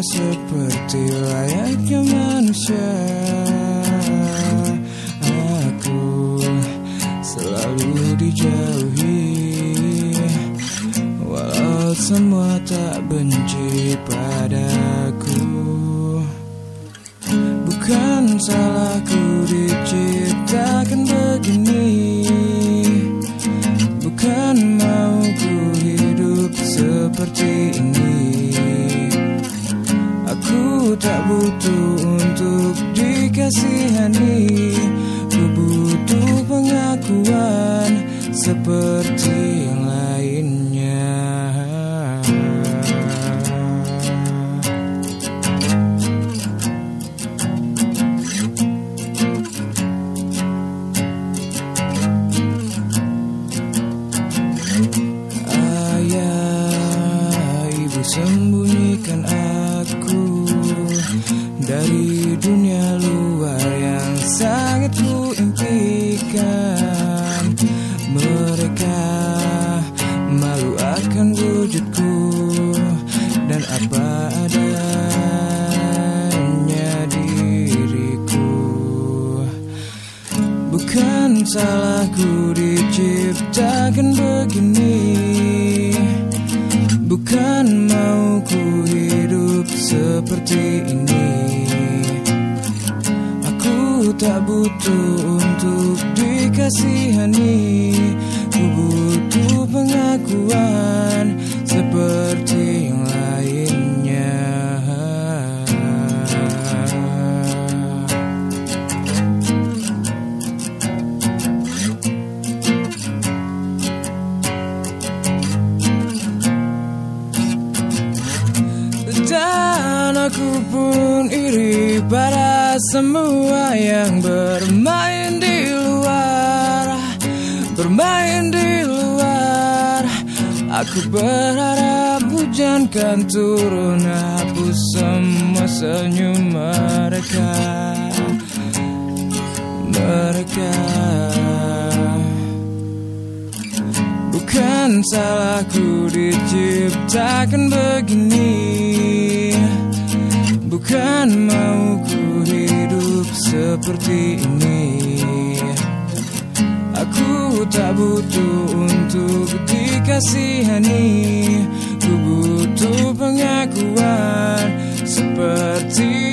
seperti layaknya manusia. Aku selalu dijauhi. Walau semua tak benci padaku. Bukan salahku diciptakan tak butuh untuk dikasihani. Ku butuh pengakuan seperti yang lainnya. Ayah, ibu sembunyikan dari dunia luar yang sangat ku impikan. Mereka malu akan wujudku dan apa adanya diriku. Bukan salahku diciptakan begini Bukan mau ku hidup seperti ini tak butuh untuk dikasihani. Ku butuh pengakuan aku pun iri pada semua yang bermain di luar. Bermain di luar. Aku berharap hujan kan turun Hapus semua senyum mereka. Mereka. Bukan salahku diciptakan begini Bukan mau ku hidup seperti ini. Aku tak butuh untuk dikasihani. Ku butuh pengakuan seperti